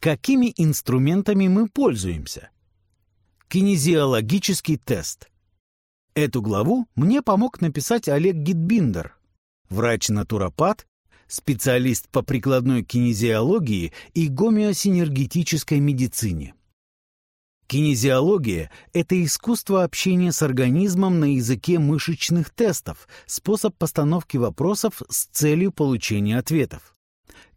Какими инструментами мы пользуемся? Кинезиологический тест. Эту главу мне помог написать Олег Гитбиндер, врач-натуропат, специалист по прикладной кинезиологии и гомеосинергетической медицине. Кинезиология – это искусство общения с организмом на языке мышечных тестов, способ постановки вопросов с целью получения ответов.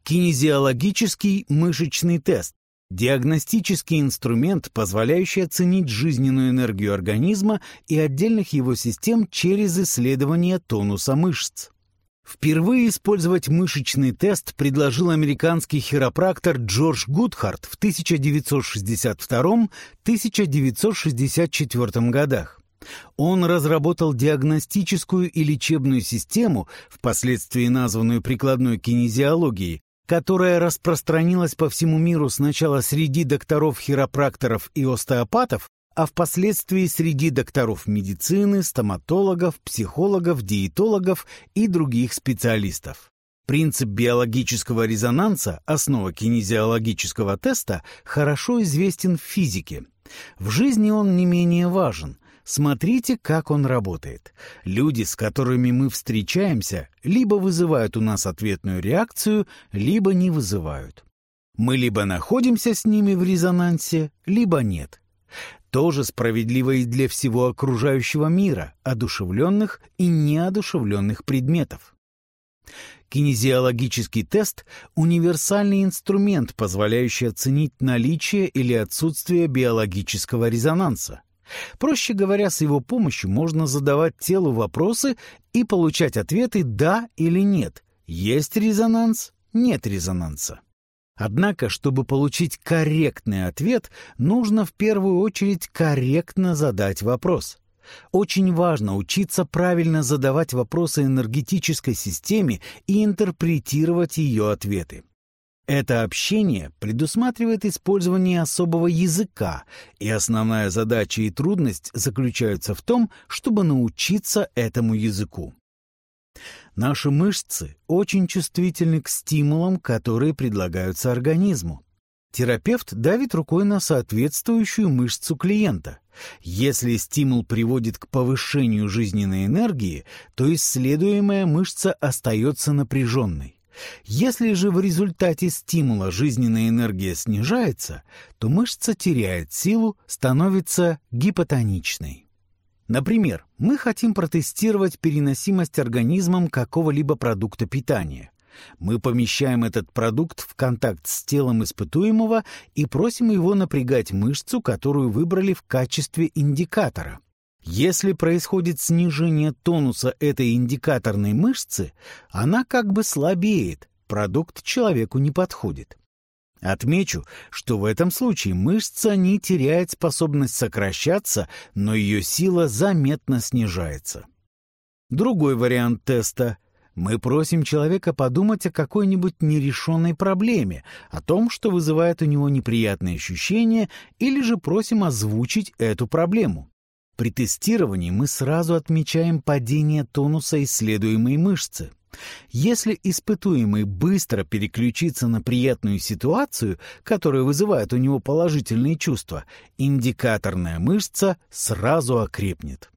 Кинезиологический мышечный тест – диагностический инструмент, позволяющий оценить жизненную энергию организма и отдельных его систем через исследование тонуса мышц. Впервые использовать мышечный тест предложил американский хиропрактор Джордж Гудхарт в 1962-1964 годах. Он разработал диагностическую и лечебную систему, впоследствии названную прикладной кинезиологией, которая распространилась по всему миру сначала среди докторов-хиропракторов и остеопатов, а впоследствии среди докторов медицины, стоматологов, психологов, диетологов и других специалистов. Принцип биологического резонанса, основа кинезиологического теста, хорошо известен в физике. В жизни он не менее важен. Смотрите, как он работает. Люди, с которыми мы встречаемся, либо вызывают у нас ответную реакцию, либо не вызывают. Мы либо находимся с ними в резонансе, либо нет тоже справедливо и для всего окружающего мира, одушевленных и неодушевленных предметов. Кинезиологический тест – универсальный инструмент, позволяющий оценить наличие или отсутствие биологического резонанса. Проще говоря, с его помощью можно задавать телу вопросы и получать ответы «да» или «нет». Есть резонанс, нет резонанса. Однако, чтобы получить корректный ответ, нужно в первую очередь корректно задать вопрос. Очень важно учиться правильно задавать вопросы энергетической системе и интерпретировать ее ответы. Это общение предусматривает использование особого языка, и основная задача и трудность заключаются в том, чтобы научиться этому языку. Наши мышцы очень чувствительны к стимулам, которые предлагаются организму. Терапевт давит рукой на соответствующую мышцу клиента. Если стимул приводит к повышению жизненной энергии, то исследуемая мышца остается напряженной. Если же в результате стимула жизненная энергия снижается, то мышца теряет силу, становится гипотоничной. Например, мы хотим протестировать переносимость организмом какого-либо продукта питания. Мы помещаем этот продукт в контакт с телом испытуемого и просим его напрягать мышцу, которую выбрали в качестве индикатора. Если происходит снижение тонуса этой индикаторной мышцы, она как бы слабеет, продукт человеку не подходит. Отмечу, что в этом случае мышца не теряет способность сокращаться, но ее сила заметно снижается. Другой вариант теста. Мы просим человека подумать о какой-нибудь нерешенной проблеме, о том, что вызывает у него неприятные ощущения, или же просим озвучить эту проблему. При тестировании мы сразу отмечаем падение тонуса исследуемой мышцы. Если испытуемый быстро переключится на приятную ситуацию, которая вызывает у него положительные чувства, индикаторная мышца сразу окрепнет.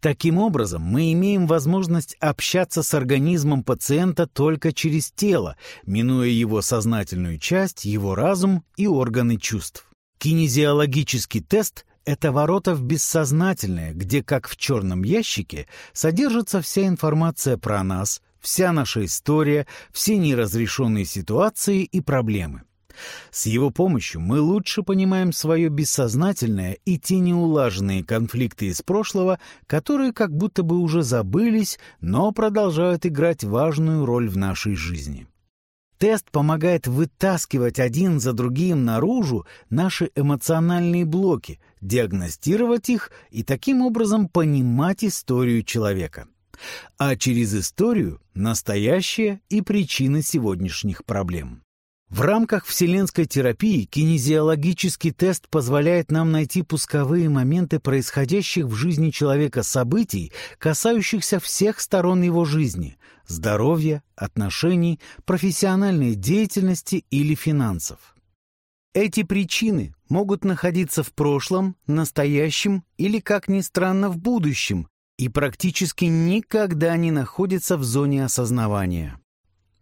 Таким образом, мы имеем возможность общаться с организмом пациента только через тело, минуя его сознательную часть, его разум и органы чувств. Кинезиологический тест — это ворота в бессознательное, где, как в черном ящике, содержится вся информация про нас, вся наша история, все неразрешенные ситуации и проблемы. С его помощью мы лучше понимаем свое бессознательное и те неулаженные конфликты из прошлого, которые как будто бы уже забылись, но продолжают играть важную роль в нашей жизни. Тест помогает вытаскивать один за другим наружу наши эмоциональные блоки, диагностировать их и таким образом понимать историю человека а через историю – настоящее и причины сегодняшних проблем. В рамках вселенской терапии кинезиологический тест позволяет нам найти пусковые моменты происходящих в жизни человека событий, касающихся всех сторон его жизни – здоровья, отношений, профессиональной деятельности или финансов. Эти причины могут находиться в прошлом, настоящем или, как ни странно, в будущем, и практически никогда не находятся в зоне осознавания.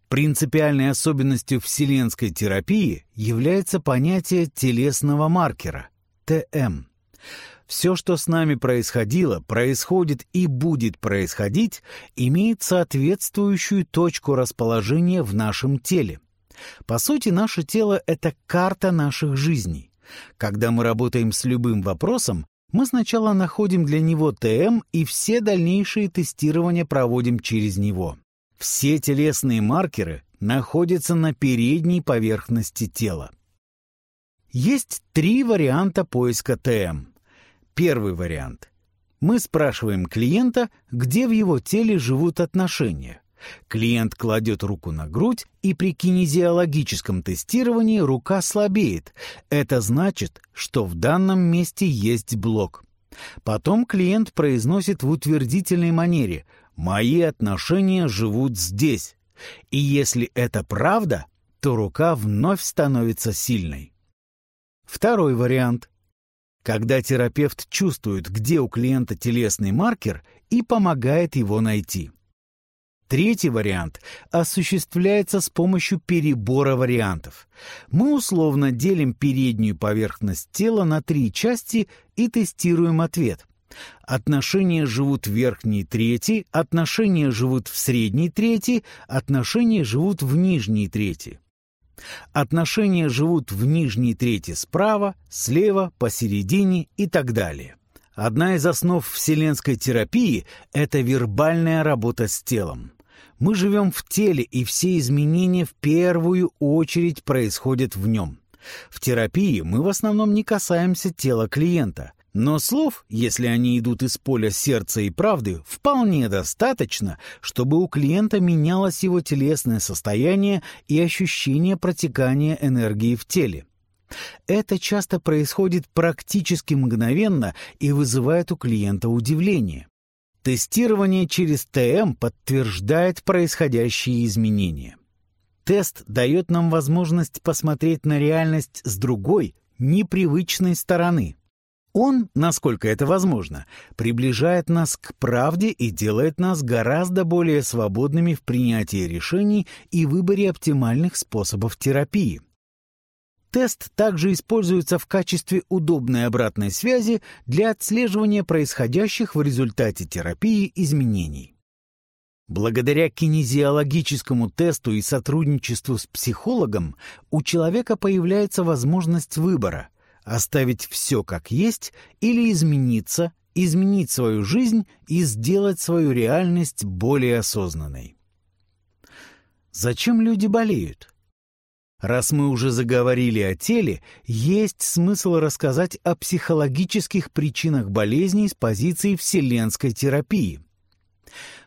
Принципиальной особенностью вселенской терапии является понятие телесного маркера – ТМ. Все, что с нами происходило, происходит и будет происходить, имеет соответствующую точку расположения в нашем теле. По сути, наше тело — это карта наших жизней. Когда мы работаем с любым вопросом, мы сначала находим для него ТМ и все дальнейшие тестирования проводим через него. Все телесные маркеры находятся на передней поверхности тела. Есть три варианта поиска ТМ. Первый вариант. Мы спрашиваем клиента, где в его теле живут отношения. Клиент кладет руку на грудь, и при кинезиологическом тестировании рука слабеет. Это значит, что в данном месте есть блок. Потом клиент произносит в утвердительной манере «Мои отношения живут здесь». И если это правда, то рука вновь становится сильной. Второй вариант когда терапевт чувствует, где у клиента телесный маркер и помогает его найти. Третий вариант осуществляется с помощью перебора вариантов. Мы условно делим переднюю поверхность тела на три части и тестируем ответ. Отношения живут в верхней трети, отношения живут в средней трети, отношения живут в нижней трети. Отношения живут в нижней трети справа, слева, посередине и так далее. Одна из основ вселенской терапии – это вербальная работа с телом. Мы живем в теле, и все изменения в первую очередь происходят в нем. В терапии мы в основном не касаемся тела клиента. Но слов, если они идут из поля сердца и правды, вполне достаточно, чтобы у клиента менялось его телесное состояние и ощущение протекания энергии в теле. Это часто происходит практически мгновенно и вызывает у клиента удивление. Тестирование через ТМ подтверждает происходящие изменения. Тест дает нам возможность посмотреть на реальность с другой, непривычной стороны – он, насколько это возможно, приближает нас к правде и делает нас гораздо более свободными в принятии решений и выборе оптимальных способов терапии. Тест также используется в качестве удобной обратной связи для отслеживания происходящих в результате терапии изменений. Благодаря кинезиологическому тесту и сотрудничеству с психологом у человека появляется возможность выбора – оставить все как есть или измениться, изменить свою жизнь и сделать свою реальность более осознанной. Зачем люди болеют? Раз мы уже заговорили о теле, есть смысл рассказать о психологических причинах болезней с позиции вселенской терапии.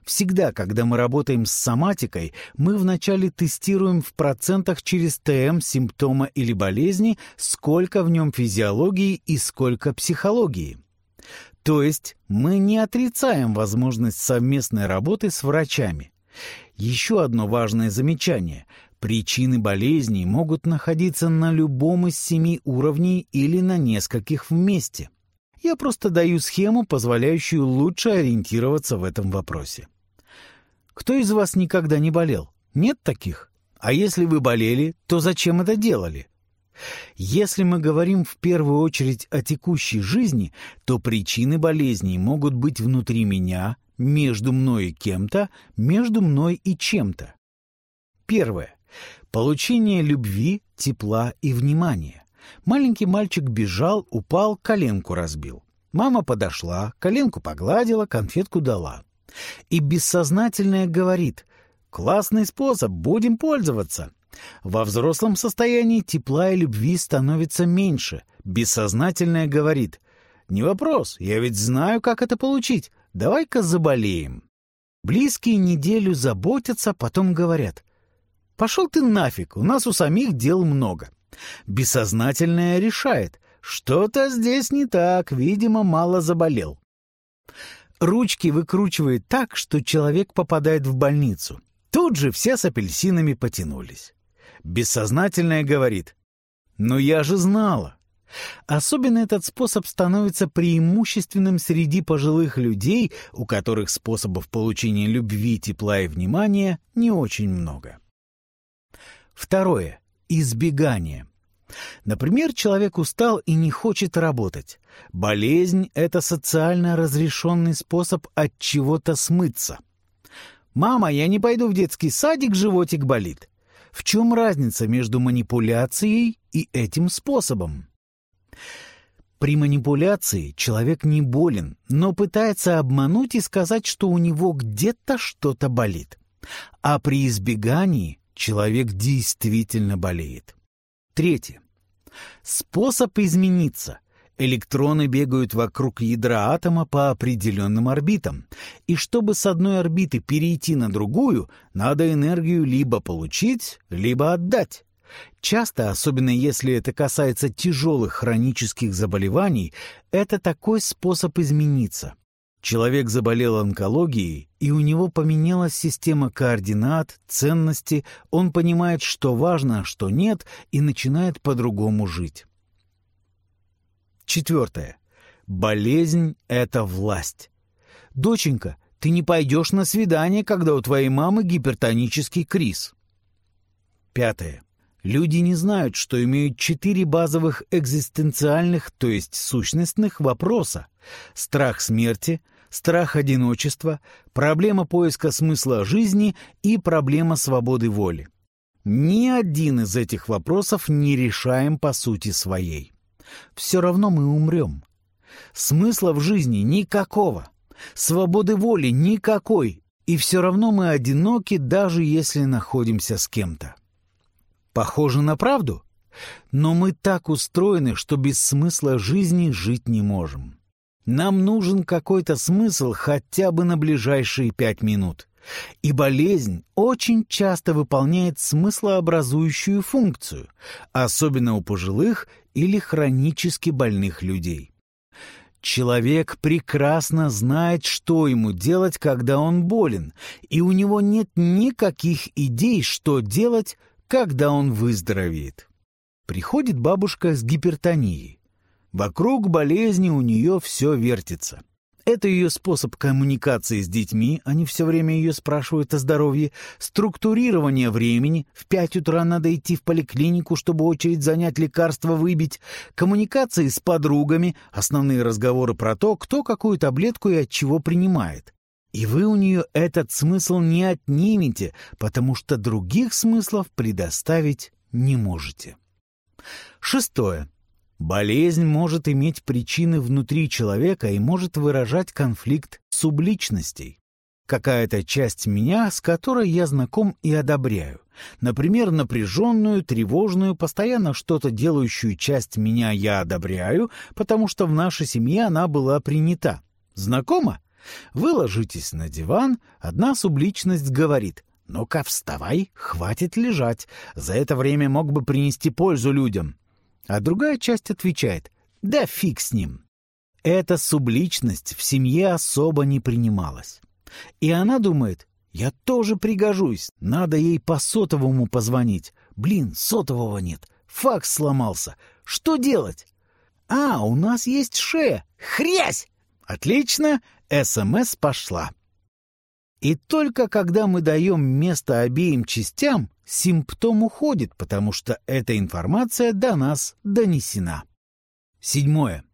Всегда, когда мы работаем с соматикой, мы вначале тестируем в процентах через ТМ симптома или болезни, сколько в нем физиологии и сколько психологии. То есть мы не отрицаем возможность совместной работы с врачами. Еще одно важное замечание. Причины болезней могут находиться на любом из семи уровней или на нескольких вместе. Я просто даю схему, позволяющую лучше ориентироваться в этом вопросе. Кто из вас никогда не болел? Нет таких? А если вы болели, то зачем это делали? Если мы говорим в первую очередь о текущей жизни, то причины болезней могут быть внутри меня, между мной и кем-то, между мной и чем-то. Первое. Получение любви, тепла и внимания. Маленький мальчик бежал, упал, коленку разбил. Мама подошла, коленку погладила, конфетку дала. И бессознательное говорит «Классный способ, будем пользоваться». Во взрослом состоянии тепла и любви становится меньше. Бессознательное говорит «Не вопрос, я ведь знаю, как это получить. Давай-ка заболеем». Близкие неделю заботятся, потом говорят «Пошел ты нафиг, у нас у самих дел много». Бессознательное решает «Что-то здесь не так, видимо, мало заболел». Ручки выкручивает так, что человек попадает в больницу. Тут же все с апельсинами потянулись. Бессознательное говорит Но я же знала. Особенно этот способ становится преимущественным среди пожилых людей, у которых способов получения любви, тепла и внимания не очень много. Второе. Избегание. Например, человек устал и не хочет работать. Болезнь — это социально разрешенный способ от чего-то смыться. «Мама, я не пойду в детский садик, животик болит». В чем разница между манипуляцией и этим способом? При манипуляции человек не болен, но пытается обмануть и сказать, что у него где-то что-то болит. А при избегании человек действительно болеет. Третье. Способ измениться. Электроны бегают вокруг ядра атома по определенным орбитам, и чтобы с одной орбиты перейти на другую, надо энергию либо получить, либо отдать. Часто, особенно если это касается тяжелых хронических заболеваний, это такой способ измениться. Человек заболел онкологией, и у него поменялась система координат, ценности, он понимает, что важно, а что нет, и начинает по-другому жить. Четвертое. Болезнь — это власть. Доченька, ты не пойдешь на свидание, когда у твоей мамы гипертонический криз. Пятое. Люди не знают, что имеют четыре базовых экзистенциальных, то есть сущностных вопроса. Страх смерти — страх одиночества, проблема поиска смысла жизни и проблема свободы воли. Ни один из этих вопросов не решаем по сути своей. Все равно мы умрем. Смысла в жизни никакого, свободы воли никакой, и все равно мы одиноки, даже если находимся с кем-то. Похоже на правду? Но мы так устроены, что без смысла жизни жить не можем. Нам нужен какой-то смысл хотя бы на ближайшие пять минут. И болезнь очень часто выполняет смыслообразующую функцию, особенно у пожилых или хронически больных людей. Человек прекрасно знает, что ему делать, когда он болен, и у него нет никаких идей, что делать, когда он выздоровеет. Приходит бабушка с гипертонией. Вокруг болезни у нее все вертится. Это ее способ коммуникации с детьми, они все время ее спрашивают о здоровье, структурирование времени, в пять утра надо идти в поликлинику, чтобы очередь занять лекарства выбить, коммуникации с подругами, основные разговоры про то, кто какую таблетку и от чего принимает. И вы у нее этот смысл не отнимете, потому что других смыслов предоставить не можете. Шестое. Болезнь может иметь причины внутри человека и может выражать конфликт субличностей. Какая-то часть меня, с которой я знаком и одобряю. Например, напряженную, тревожную, постоянно что-то делающую часть меня я одобряю, потому что в нашей семье она была принята. Знакомо? Вы ложитесь на диван, одна субличность говорит «Ну-ка, вставай, хватит лежать, за это время мог бы принести пользу людям». А другая часть отвечает «Да фиг с ним». Эта субличность в семье особо не принималась. И она думает «Я тоже пригожусь, надо ей по сотовому позвонить. Блин, сотового нет, факс сломался. Что делать?» «А, у нас есть ше! Хрясь!» «Отлично, СМС пошла». И только когда мы даем место обеим частям, симптом уходит, потому что эта информация до нас донесена. Седьмое.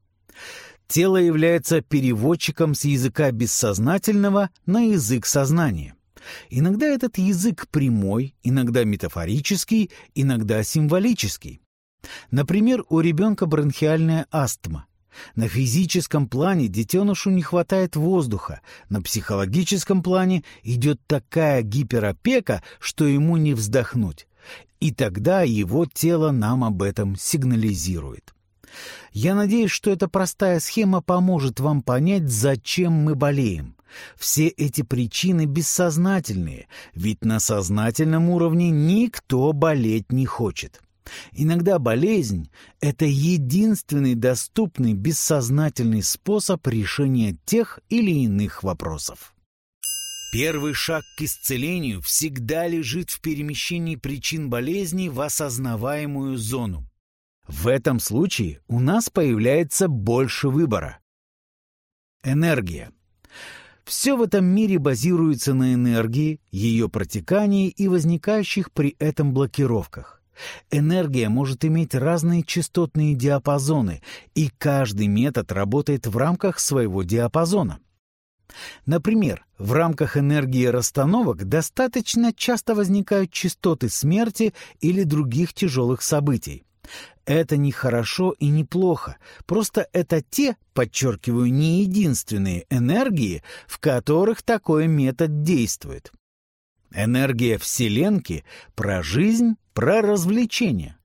Тело является переводчиком с языка бессознательного на язык сознания. Иногда этот язык прямой, иногда метафорический, иногда символический. Например, у ребенка бронхиальная астма. На физическом плане детенышу не хватает воздуха, на психологическом плане идет такая гиперопека, что ему не вздохнуть. И тогда его тело нам об этом сигнализирует. Я надеюсь, что эта простая схема поможет вам понять, зачем мы болеем. Все эти причины бессознательные, ведь на сознательном уровне никто болеть не хочет. Иногда болезнь — это единственный доступный бессознательный способ решения тех или иных вопросов. Первый шаг к исцелению всегда лежит в перемещении причин болезни в осознаваемую зону. В этом случае у нас появляется больше выбора. Энергия. Все в этом мире базируется на энергии, ее протекании и возникающих при этом блокировках. Энергия может иметь разные частотные диапазоны, и каждый метод работает в рамках своего диапазона. Например, в рамках энергии расстановок достаточно часто возникают частоты смерти или других тяжелых событий. Это не хорошо и не плохо, просто это те, подчеркиваю, не единственные энергии, в которых такой метод действует. Энергия Вселенки про жизнь, про развлечения.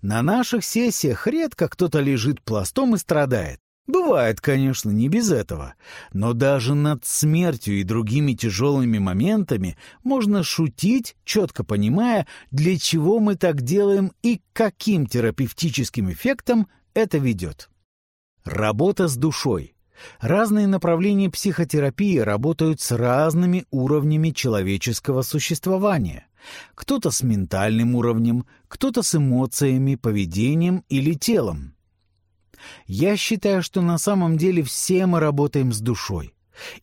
На наших сессиях редко кто-то лежит пластом и страдает. Бывает, конечно, не без этого, но даже над смертью и другими тяжелыми моментами можно шутить, четко понимая, для чего мы так делаем и каким терапевтическим эффектам это ведет. Работа с душой. Разные направления психотерапии работают с разными уровнями человеческого существования. Кто-то с ментальным уровнем, кто-то с эмоциями, поведением или телом. Я считаю, что на самом деле все мы работаем с душой.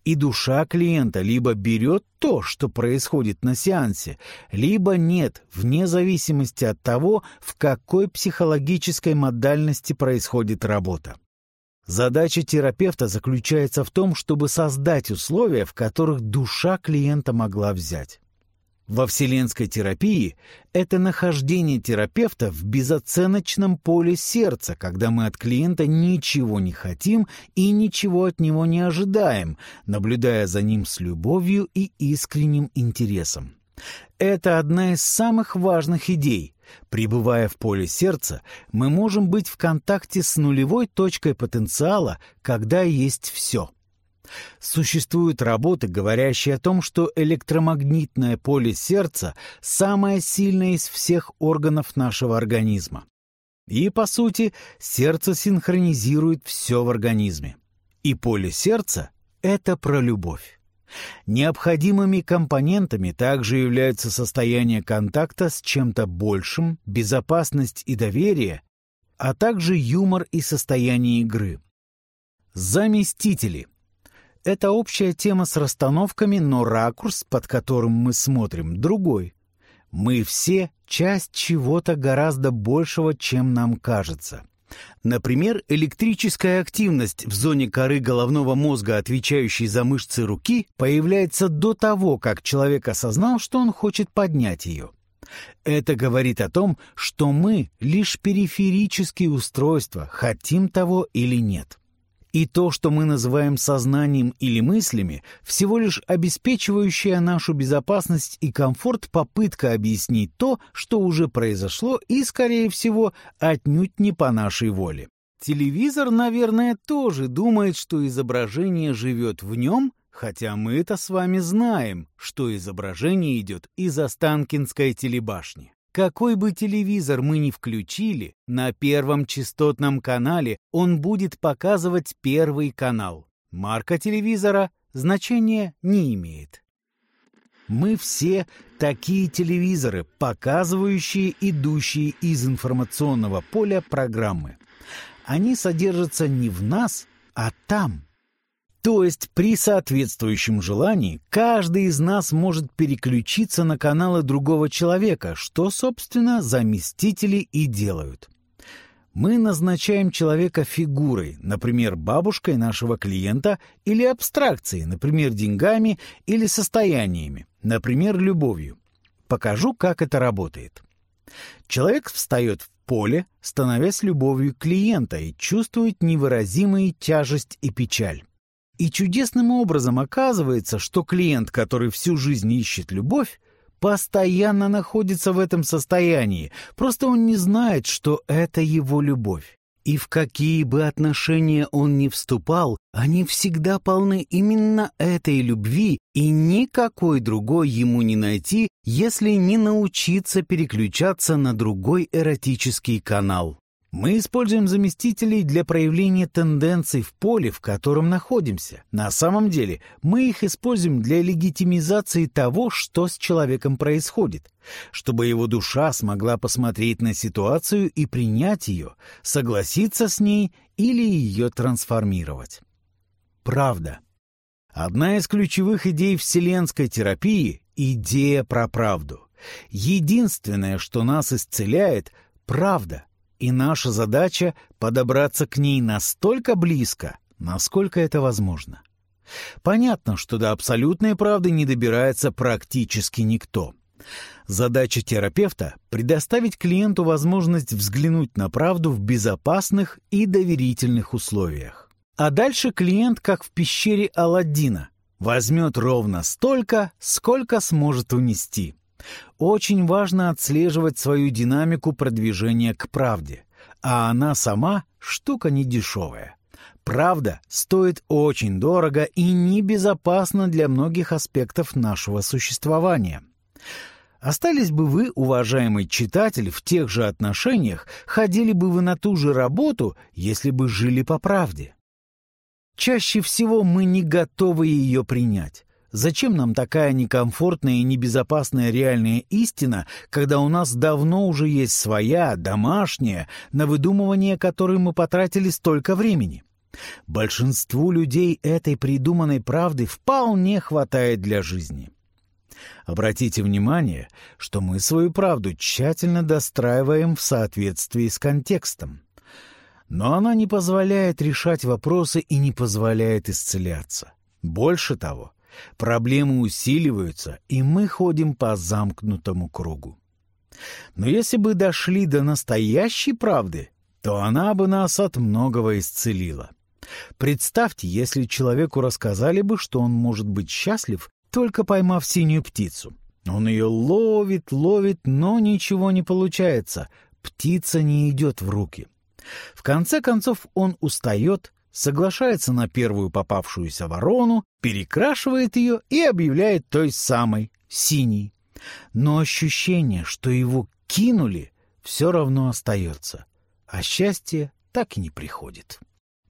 И душа клиента либо берет то, что происходит на сеансе, либо нет, вне зависимости от того, в какой психологической модальности происходит работа. Задача терапевта заключается в том, чтобы создать условия, в которых душа клиента могла взять. Во вселенской терапии это нахождение терапевта в безоценочном поле сердца, когда мы от клиента ничего не хотим и ничего от него не ожидаем, наблюдая за ним с любовью и искренним интересом. Это одна из самых важных идей. Пребывая в поле сердца, мы можем быть в контакте с нулевой точкой потенциала, когда есть все — Существуют работы, говорящие о том, что электромагнитное поле сердца самое сильное из всех органов нашего организма. И, по сути, сердце синхронизирует все в организме. И поле сердца — это про любовь. Необходимыми компонентами также являются состояние контакта с чем-то большим, безопасность и доверие, а также юмор и состояние игры. Заместители — это общая тема с расстановками, но ракурс, под которым мы смотрим, другой. Мы все часть чего-то гораздо большего, чем нам кажется. Например, электрическая активность в зоне коры головного мозга, отвечающей за мышцы руки, появляется до того, как человек осознал, что он хочет поднять ее. Это говорит о том, что мы лишь периферические устройства, хотим того или нет. И то, что мы называем сознанием или мыслями, всего лишь обеспечивающая нашу безопасность и комфорт попытка объяснить то, что уже произошло и, скорее всего, отнюдь не по нашей воле. Телевизор, наверное, тоже думает, что изображение живет в нем, хотя мы это с вами знаем, что изображение идет из Останкинской телебашни. Какой бы телевизор мы ни включили, на первом частотном канале он будет показывать первый канал. Марка телевизора значения не имеет. Мы все такие телевизоры, показывающие идущие из информационного поля программы. Они содержатся не в нас, а там – то есть при соответствующем желании каждый из нас может переключиться на каналы другого человека, что, собственно, заместители и делают. Мы назначаем человека фигурой, например, бабушкой нашего клиента, или абстракцией, например, деньгами или состояниями, например, любовью. Покажу, как это работает. Человек встает в поле, становясь любовью клиента и чувствует невыразимую тяжесть и печаль. И чудесным образом оказывается, что клиент, который всю жизнь ищет любовь, постоянно находится в этом состоянии, просто он не знает, что это его любовь. И в какие бы отношения он ни вступал, они всегда полны именно этой любви, и никакой другой ему не найти, если не научиться переключаться на другой эротический канал. Мы используем заместителей для проявления тенденций в поле, в котором находимся. На самом деле мы их используем для легитимизации того, что с человеком происходит, чтобы его душа смогла посмотреть на ситуацию и принять ее, согласиться с ней или ее трансформировать. Правда. Одна из ключевых идей вселенской терапии — идея про правду. Единственное, что нас исцеляет — правда — и наша задача — подобраться к ней настолько близко, насколько это возможно. Понятно, что до абсолютной правды не добирается практически никто. Задача терапевта — предоставить клиенту возможность взглянуть на правду в безопасных и доверительных условиях. А дальше клиент, как в пещере Аладдина, возьмет ровно столько, сколько сможет унести. Очень важно отслеживать свою динамику продвижения к правде, а она сама штука недешевая. Правда стоит очень дорого и небезопасно для многих аспектов нашего существования. Остались бы вы, уважаемый читатель, в тех же отношениях, ходили бы вы на ту же работу, если бы жили по правде. Чаще всего мы не готовы ее принять. Зачем нам такая некомфортная и небезопасная реальная истина, когда у нас давно уже есть своя, домашняя, на выдумывание которой мы потратили столько времени? Большинству людей этой придуманной правды вполне хватает для жизни. Обратите внимание, что мы свою правду тщательно достраиваем в соответствии с контекстом. Но она не позволяет решать вопросы и не позволяет исцеляться. Больше того, Проблемы усиливаются, и мы ходим по замкнутому кругу. Но если бы дошли до настоящей правды, то она бы нас от многого исцелила. Представьте, если человеку рассказали бы, что он может быть счастлив, только поймав синюю птицу. Он ее ловит, ловит, но ничего не получается. Птица не идет в руки. В конце концов он устает, соглашается на первую попавшуюся ворону, перекрашивает ее и объявляет той самой синей. Но ощущение, что его кинули, все равно остается, а счастье так и не приходит.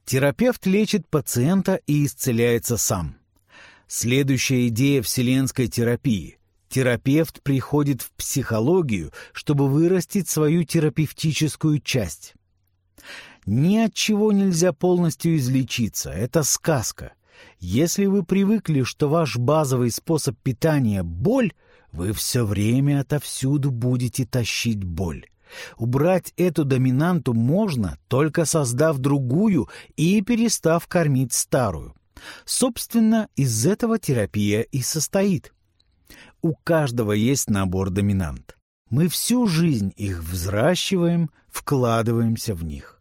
Терапевт лечит пациента и исцеляется сам. Следующая идея вселенской терапии. Терапевт приходит в психологию, чтобы вырастить свою терапевтическую часть. Ни от чего нельзя полностью излечиться. Это сказка. Если вы привыкли, что ваш базовый способ питания — боль, вы все время отовсюду будете тащить боль. Убрать эту доминанту можно, только создав другую и перестав кормить старую. Собственно, из этого терапия и состоит. У каждого есть набор доминант. Мы всю жизнь их взращиваем, вкладываемся в них.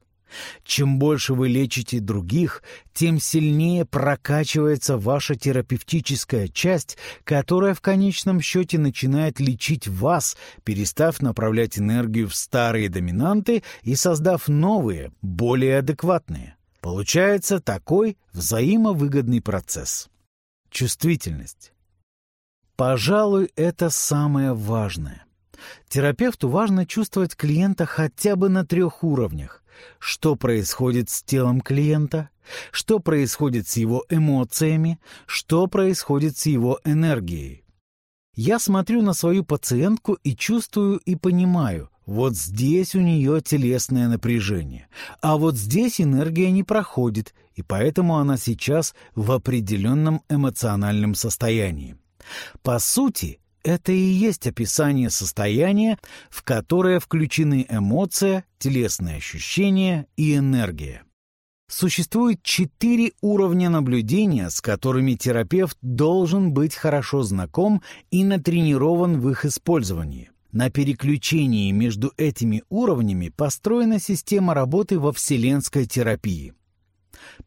Чем больше вы лечите других, тем сильнее прокачивается ваша терапевтическая часть, которая в конечном счете начинает лечить вас, перестав направлять энергию в старые доминанты и создав новые, более адекватные. Получается такой взаимовыгодный процесс. Чувствительность. Пожалуй, это самое важное. Терапевту важно чувствовать клиента хотя бы на трех уровнях что происходит с телом клиента, что происходит с его эмоциями, что происходит с его энергией. Я смотрю на свою пациентку и чувствую и понимаю, вот здесь у нее телесное напряжение, а вот здесь энергия не проходит, и поэтому она сейчас в определенном эмоциональном состоянии. По сути, это и есть описание состояния, в которое включены эмоция, телесные ощущения и энергия. Существует четыре уровня наблюдения, с которыми терапевт должен быть хорошо знаком и натренирован в их использовании. На переключении между этими уровнями построена система работы во вселенской терапии.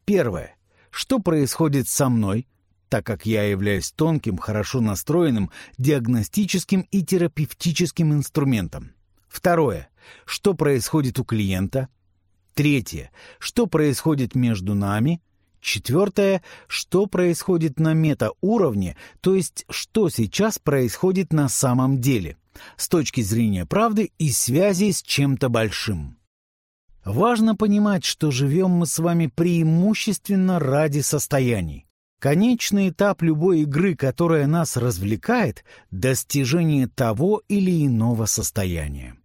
Первое. Что происходит со мной, так как я являюсь тонким, хорошо настроенным диагностическим и терапевтическим инструментом. Второе. Что происходит у клиента? Третье. Что происходит между нами? Четвертое. Что происходит на метауровне, то есть что сейчас происходит на самом деле, с точки зрения правды и связи с чем-то большим. Важно понимать, что живем мы с вами преимущественно ради состояний. Конечный этап любой игры, которая нас развлекает — достижение того или иного состояния.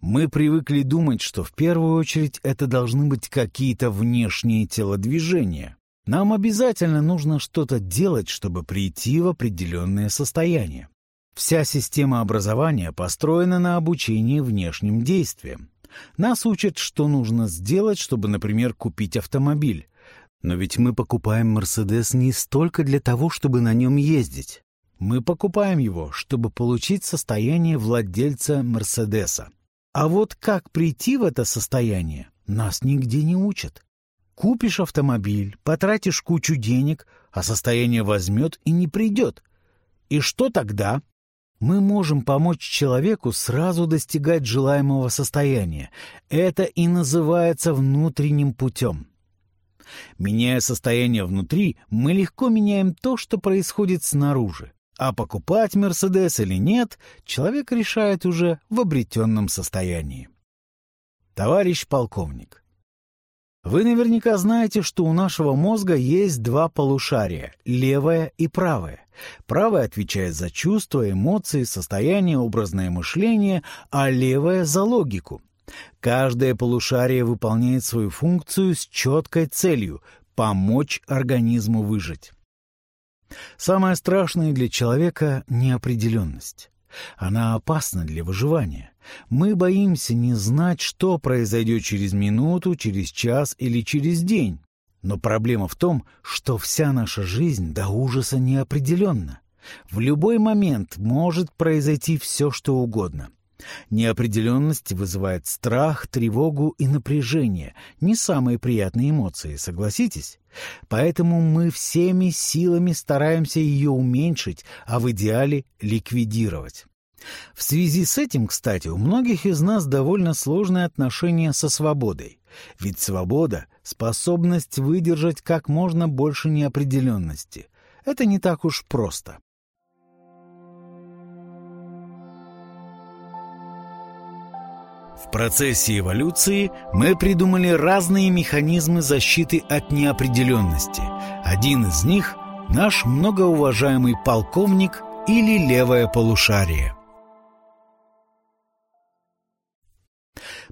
Мы привыкли думать, что в первую очередь это должны быть какие-то внешние телодвижения. Нам обязательно нужно что-то делать, чтобы прийти в определенное состояние. Вся система образования построена на обучении внешним действиям. Нас учат, что нужно сделать, чтобы, например, купить автомобиль. Но ведь мы покупаем «Мерседес» не столько для того, чтобы на нем ездить. Мы покупаем его, чтобы получить состояние владельца «Мерседеса». А вот как прийти в это состояние, нас нигде не учат. Купишь автомобиль, потратишь кучу денег, а состояние возьмет и не придет. И что тогда? Мы можем помочь человеку сразу достигать желаемого состояния. Это и называется внутренним путем. Меняя состояние внутри, мы легко меняем то, что происходит снаружи. А покупать «Мерседес» или нет, человек решает уже в обретенном состоянии. Товарищ полковник, вы наверняка знаете, что у нашего мозга есть два полушария — левое и правое. Правое отвечает за чувства, эмоции, состояние, образное мышление, а левое — за логику. Каждое полушарие выполняет свою функцию с четкой целью — помочь организму выжить. Самое страшное для человека — неопределенность. Она опасна для выживания. Мы боимся не знать, что произойдет через минуту, через час или через день. Но проблема в том, что вся наша жизнь до ужаса неопределенна. В любой момент может произойти все, что угодно. Неопределенность вызывает страх, тревогу и напряжение. Не самые приятные эмоции, согласитесь? Поэтому мы всеми силами стараемся ее уменьшить, а в идеале ликвидировать. В связи с этим, кстати, у многих из нас довольно сложные отношения со свободой. Ведь свобода — способность выдержать как можно больше неопределенности. Это не так уж просто. В процессе эволюции мы придумали разные механизмы защиты от неопределенности. Один из них — наш многоуважаемый полковник или левое полушарие.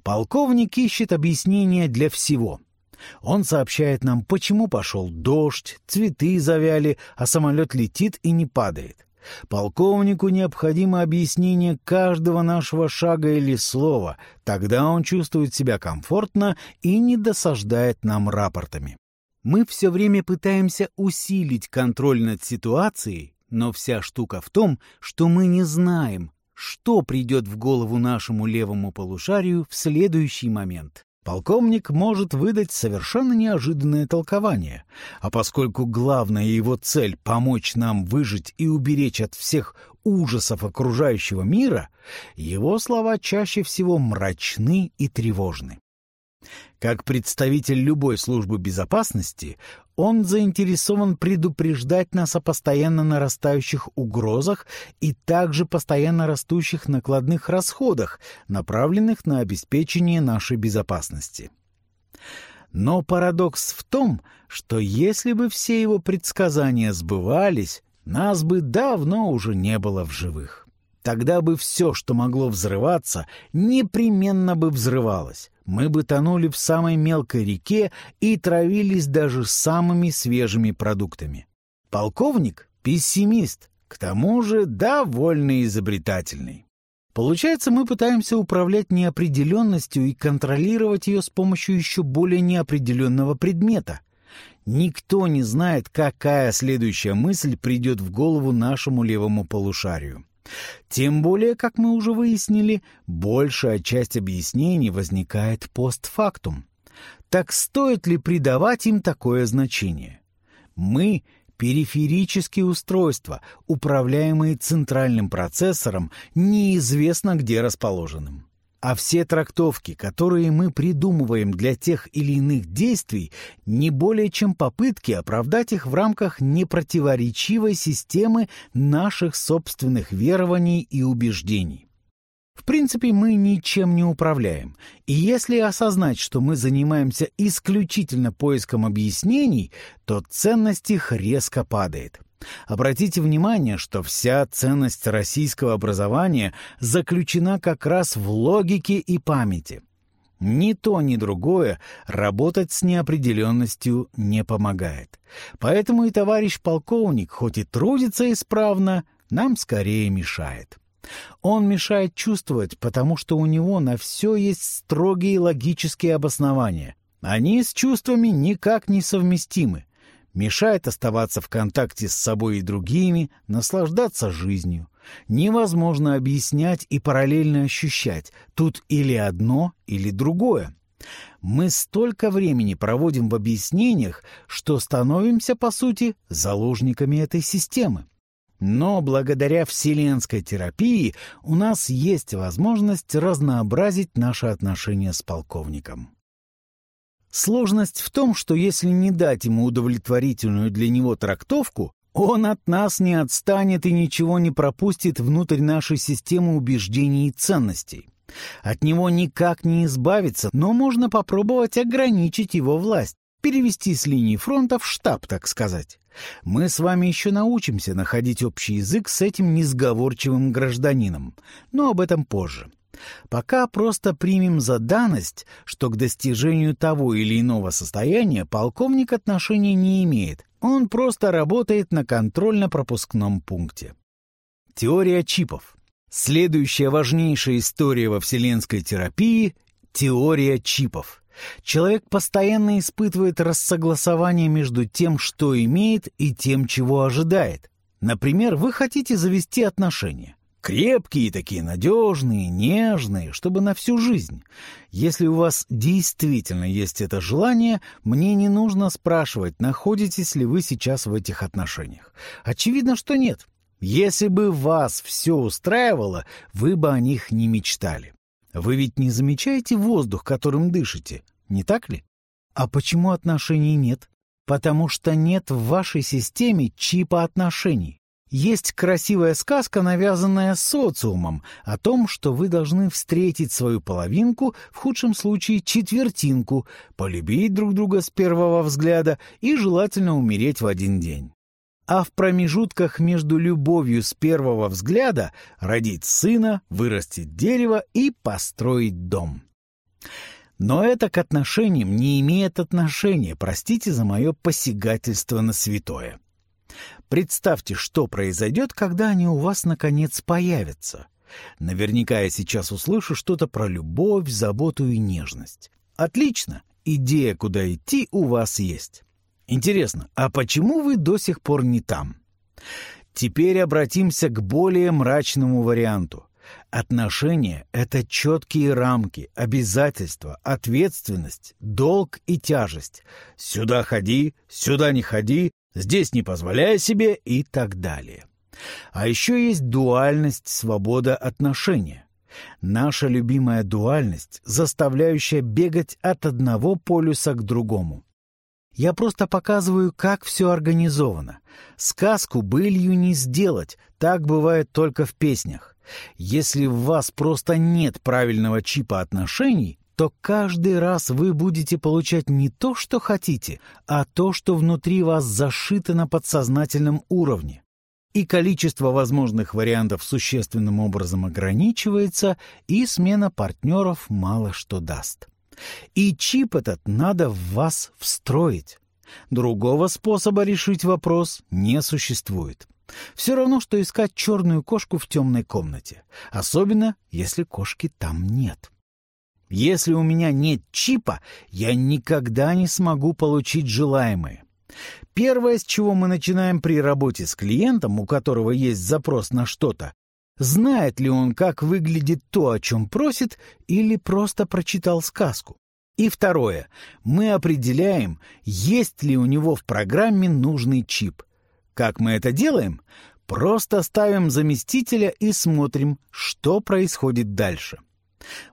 Полковник ищет объяснения для всего. Он сообщает нам, почему пошел дождь, цветы завяли, а самолет летит и не падает. Полковнику необходимо объяснение каждого нашего шага или слова, тогда он чувствует себя комфортно и не досаждает нам рапортами. Мы все время пытаемся усилить контроль над ситуацией, но вся штука в том, что мы не знаем, что придет в голову нашему левому полушарию в следующий момент. Полковник может выдать совершенно неожиданное толкование, а поскольку главная его цель — помочь нам выжить и уберечь от всех ужасов окружающего мира, его слова чаще всего мрачны и тревожны. Как представитель любой службы безопасности, он заинтересован предупреждать нас о постоянно нарастающих угрозах и также постоянно растущих накладных расходах, направленных на обеспечение нашей безопасности. Но парадокс в том, что если бы все его предсказания сбывались, нас бы давно уже не было в живых. Тогда бы все, что могло взрываться, непременно бы взрывалось. Мы бы тонули в самой мелкой реке и травились даже самыми свежими продуктами. Полковник — пессимист, к тому же довольно изобретательный. Получается, мы пытаемся управлять неопределенностью и контролировать ее с помощью еще более неопределенного предмета. Никто не знает, какая следующая мысль придет в голову нашему левому полушарию. Тем более, как мы уже выяснили, большая часть объяснений возникает постфактум. Так стоит ли придавать им такое значение? Мы — периферические устройства, управляемые центральным процессором, неизвестно где расположенным. А все трактовки, которые мы придумываем для тех или иных действий, не более чем попытки оправдать их в рамках непротиворечивой системы наших собственных верований и убеждений. В принципе, мы ничем не управляем. И если осознать, что мы занимаемся исключительно поиском объяснений, то ценность их резко падает. Обратите внимание, что вся ценность российского образования заключена как раз в логике и памяти. Ни то, ни другое работать с неопределенностью не помогает. Поэтому и товарищ полковник, хоть и трудится исправно, нам скорее мешает. Он мешает чувствовать, потому что у него на все есть строгие логические обоснования. Они с чувствами никак не совместимы. Мешает оставаться в контакте с собой и другими, наслаждаться жизнью. Невозможно объяснять и параллельно ощущать. Тут или одно, или другое. Мы столько времени проводим в объяснениях, что становимся, по сути, заложниками этой системы. Но благодаря вселенской терапии у нас есть возможность разнообразить наши отношения с полковником. Сложность в том, что если не дать ему удовлетворительную для него трактовку, он от нас не отстанет и ничего не пропустит внутрь нашей системы убеждений и ценностей. От него никак не избавиться, но можно попробовать ограничить его власть, перевести с линии фронта в штаб, так сказать. Мы с вами еще научимся находить общий язык с этим несговорчивым гражданином, но об этом позже. Пока просто примем за данность, что к достижению того или иного состояния полковник отношения не имеет, он просто работает на контрольно-пропускном пункте. Теория чипов. Следующая важнейшая история во вселенской терапии — теория чипов — Человек постоянно испытывает рассогласование между тем, что имеет, и тем, чего ожидает. Например, вы хотите завести отношения. Крепкие такие, надежные, нежные, чтобы на всю жизнь. Если у вас действительно есть это желание, мне не нужно спрашивать, находитесь ли вы сейчас в этих отношениях. Очевидно, что нет. Если бы вас все устраивало, вы бы о них не мечтали. Вы ведь не замечаете воздух, которым дышите, не так ли? А почему отношений нет? Потому что нет в вашей системе чипа отношений. Есть красивая сказка, навязанная социумом, о том, что вы должны встретить свою половинку, в худшем случае четвертинку, полюбить друг друга с первого взгляда и желательно умереть в один день а в промежутках между любовью с первого взгляда родить сына, вырастить дерево и построить дом. Но это к отношениям не имеет отношения, простите за мое посягательство на святое. Представьте, что произойдет, когда они у вас наконец появятся. Наверняка я сейчас услышу что-то про любовь, заботу и нежность. Отлично, идея, куда идти, у вас есть. Интересно, а почему вы до сих пор не там? Теперь обратимся к более мрачному варианту. Отношения — это четкие рамки, обязательства, ответственность, долг и тяжесть. Сюда ходи, сюда не ходи, здесь не позволяй себе и так далее. А еще есть дуальность, свобода отношения. Наша любимая дуальность, заставляющая бегать от одного полюса к другому. Я просто показываю, как все организовано. Сказку былью не сделать, так бывает только в песнях. Если в вас просто нет правильного чипа отношений, то каждый раз вы будете получать не то, что хотите, а то, что внутри вас зашито на подсознательном уровне. И количество возможных вариантов существенным образом ограничивается, и смена партнеров мало что даст. И чип этот надо в вас встроить. Другого способа решить вопрос не существует. Все равно, что искать черную кошку в темной комнате, особенно если кошки там нет. Если у меня нет чипа, я никогда не смогу получить желаемое. Первое, с чего мы начинаем при работе с клиентом, у которого есть запрос на что-то, Знает ли он, как выглядит то, о чем просит, или просто прочитал сказку? И второе. Мы определяем, есть ли у него в программе нужный чип. Как мы это делаем? Просто ставим заместителя и смотрим, что происходит дальше.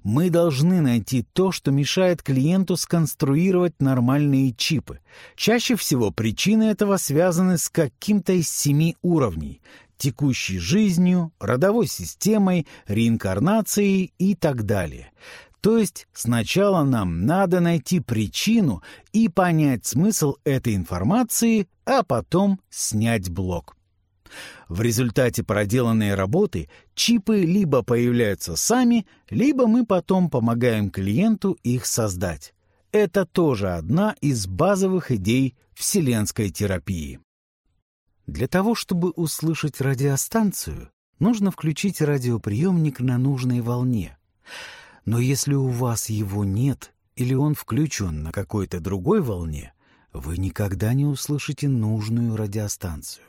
Мы должны найти то, что мешает клиенту сконструировать нормальные чипы. Чаще всего причины этого связаны с каким-то из семи уровней текущей жизнью, родовой системой, реинкарнацией и так далее. То есть сначала нам надо найти причину и понять смысл этой информации, а потом снять блок. В результате проделанной работы чипы либо появляются сами, либо мы потом помогаем клиенту их создать. Это тоже одна из базовых идей вселенской терапии. Для того, чтобы услышать радиостанцию, нужно включить радиоприемник на нужной волне. Но если у вас его нет или он включен на какой-то другой волне, вы никогда не услышите нужную радиостанцию.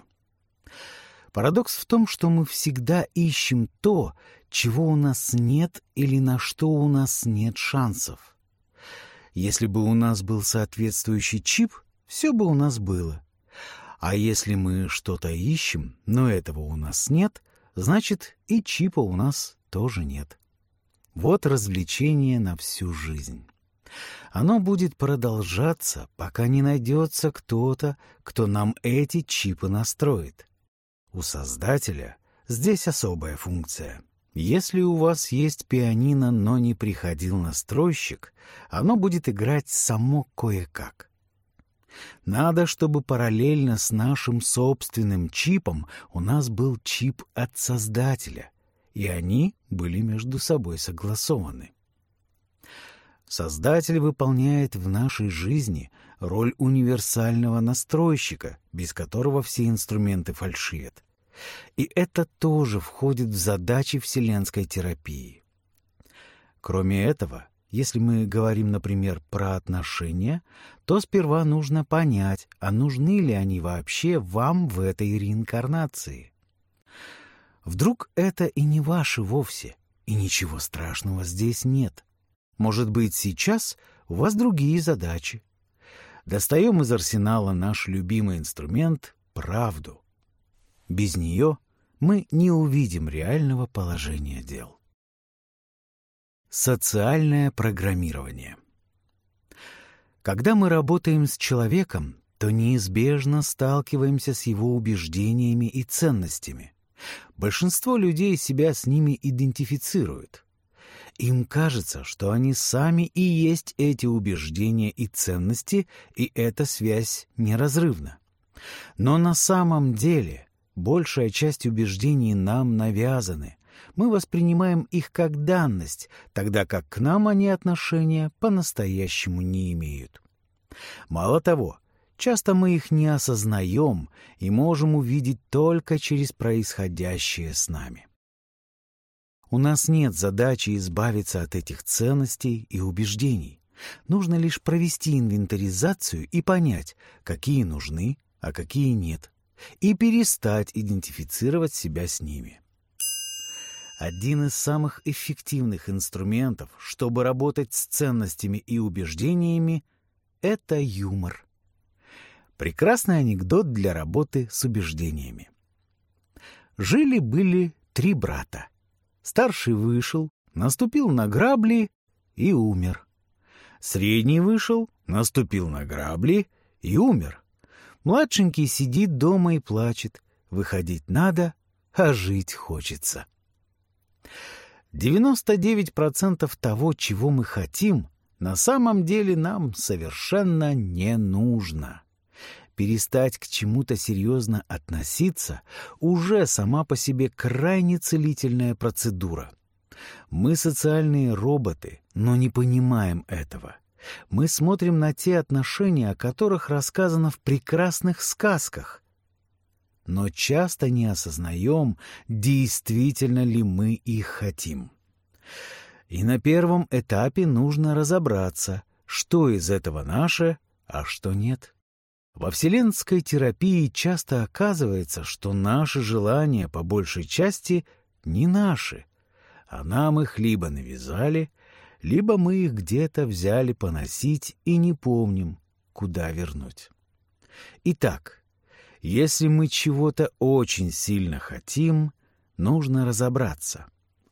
Парадокс в том, что мы всегда ищем то, чего у нас нет или на что у нас нет шансов. Если бы у нас был соответствующий чип, все бы у нас было. А если мы что-то ищем, но этого у нас нет, значит и чипа у нас тоже нет. Вот развлечение на всю жизнь. Оно будет продолжаться, пока не найдется кто-то, кто нам эти чипы настроит. У Создателя здесь особая функция. Если у вас есть пианино, но не приходил настройщик, оно будет играть само кое-как. Надо, чтобы параллельно с нашим собственным чипом у нас был чип от Создателя, и они были между собой согласованы. Создатель выполняет в нашей жизни роль универсального настройщика, без которого все инструменты фальшивят. И это тоже входит в задачи вселенской терапии. Кроме этого, если мы говорим, например, про отношения, то сперва нужно понять, а нужны ли они вообще вам в этой реинкарнации. Вдруг это и не ваши вовсе, и ничего страшного здесь нет. Может быть, сейчас у вас другие задачи. Достаем из арсенала наш любимый инструмент — правду. Без нее мы не увидим реального положения дел. Социальное программирование Когда мы работаем с человеком, то неизбежно сталкиваемся с его убеждениями и ценностями. Большинство людей себя с ними идентифицируют. Им кажется, что они сами и есть эти убеждения и ценности, и эта связь неразрывна. Но на самом деле большая часть убеждений нам навязаны, мы воспринимаем их как данность, тогда как к нам они отношения по-настоящему не имеют. Мало того, часто мы их не осознаем и можем увидеть только через происходящее с нами. У нас нет задачи избавиться от этих ценностей и убеждений. Нужно лишь провести инвентаризацию и понять, какие нужны, а какие нет, и перестать идентифицировать себя с ними. Один из самых эффективных инструментов, чтобы работать с ценностями и убеждениями, это юмор. Прекрасный анекдот для работы с убеждениями. Жили-были три брата. Старший вышел, наступил на грабли и умер. Средний вышел, наступил на грабли и умер. Младшенький сидит дома и плачет. Выходить надо, а жить хочется. 99% того, чего мы хотим, на самом деле нам совершенно не нужно. Перестать к чему-то серьезно относиться уже сама по себе крайне целительная процедура. Мы социальные роботы, но не понимаем этого. Мы смотрим на те отношения, о которых рассказано в прекрасных сказках, но часто не осознаем, действительно ли мы их хотим. И на первом этапе нужно разобраться, что из этого наше, а что нет. Во вселенской терапии часто оказывается, что наши желания по большей части не наши, а нам их либо навязали, либо мы их где-то взяли поносить и не помним, куда вернуть. Итак, если мы чего-то очень сильно хотим, нужно разобраться.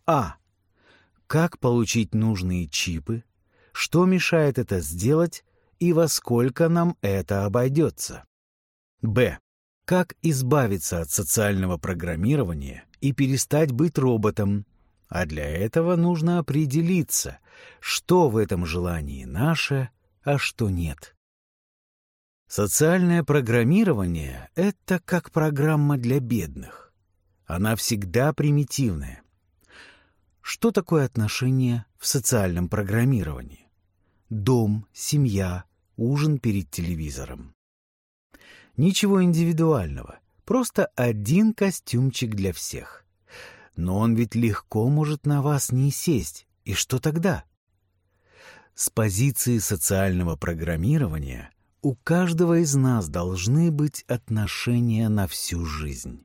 А. Как получить нужные чипы? Что мешает это сделать и во сколько нам это обойдется? Б. как избавиться от социального программирования и перестать быть роботом. А для этого нужно определиться, что в этом желании наше, а что нет. Социальное программирование — это как программа для бедных. Она всегда примитивная. Что такое отношения в социальном программировании? Дом, семья, ужин перед телевизором. Ничего индивидуального, просто один костюмчик для всех. Но он ведь легко может на вас не сесть. И что тогда? С позиции социального программирования у каждого из нас должны быть отношения на всю жизнь.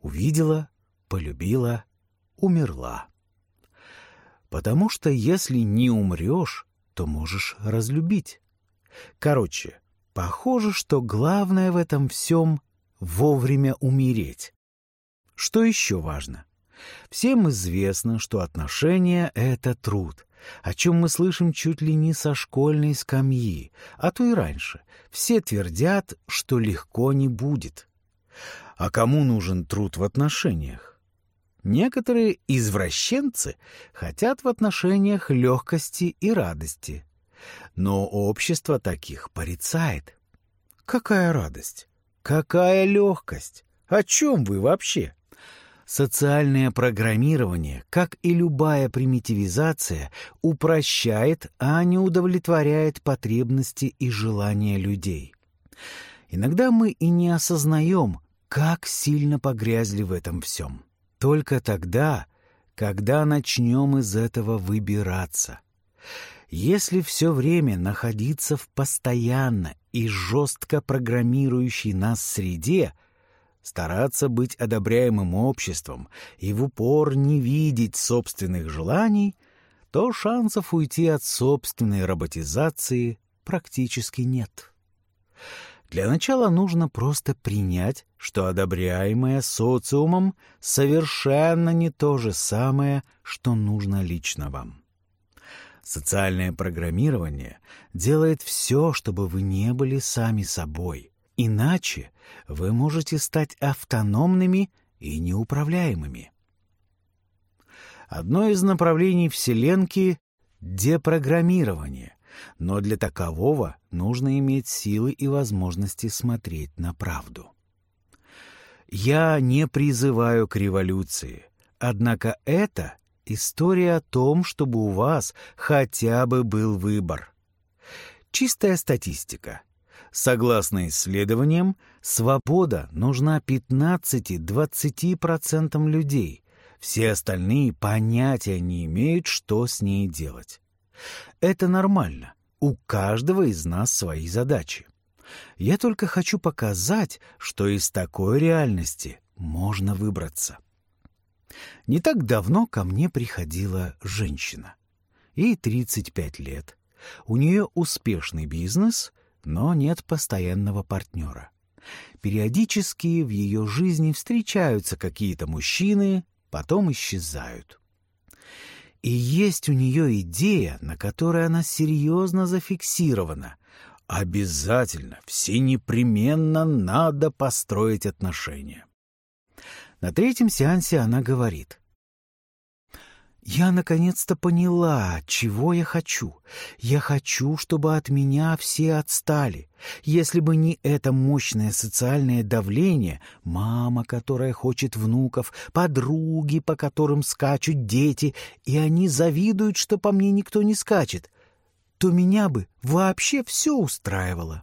Увидела, полюбила, умерла. Потому что если не умрешь, то можешь разлюбить. Короче, Похоже, что главное в этом всем — вовремя умереть. Что еще важно? Всем известно, что отношения — это труд, о чем мы слышим чуть ли не со школьной скамьи, а то и раньше. Все твердят, что легко не будет. А кому нужен труд в отношениях? Некоторые извращенцы хотят в отношениях легкости и радости — но общество таких порицает. Какая радость! Какая легкость! О чем вы вообще? Социальное программирование, как и любая примитивизация, упрощает, а не удовлетворяет потребности и желания людей. Иногда мы и не осознаем, как сильно погрязли в этом всем. Только тогда, когда начнем из этого выбираться. Если все время находиться в постоянно и жестко программирующей нас среде, стараться быть одобряемым обществом и в упор не видеть собственных желаний, то шансов уйти от собственной роботизации практически нет. Для начала нужно просто принять, что одобряемое социумом совершенно не то же самое, что нужно лично вам. Социальное программирование делает все, чтобы вы не были сами собой. Иначе вы можете стать автономными и неуправляемыми. Одно из направлений Вселенки — депрограммирование, но для такового нужно иметь силы и возможности смотреть на правду. Я не призываю к революции, однако это История о том, чтобы у вас хотя бы был выбор. Чистая статистика. Согласно исследованиям, свобода нужна 15-20% людей. Все остальные понятия не имеют, что с ней делать. Это нормально. У каждого из нас свои задачи. Я только хочу показать, что из такой реальности можно выбраться. Не так давно ко мне приходила женщина. Ей 35 лет. У нее успешный бизнес, но нет постоянного партнера. Периодически в ее жизни встречаются какие-то мужчины, потом исчезают. И есть у нее идея, на которой она серьезно зафиксирована. Обязательно, все непременно надо построить отношения. На третьем сеансе она говорит. «Я наконец-то поняла, чего я хочу. Я хочу, чтобы от меня все отстали. Если бы не это мощное социальное давление, мама, которая хочет внуков, подруги, по которым скачут дети, и они завидуют, что по мне никто не скачет, то меня бы вообще все устраивало».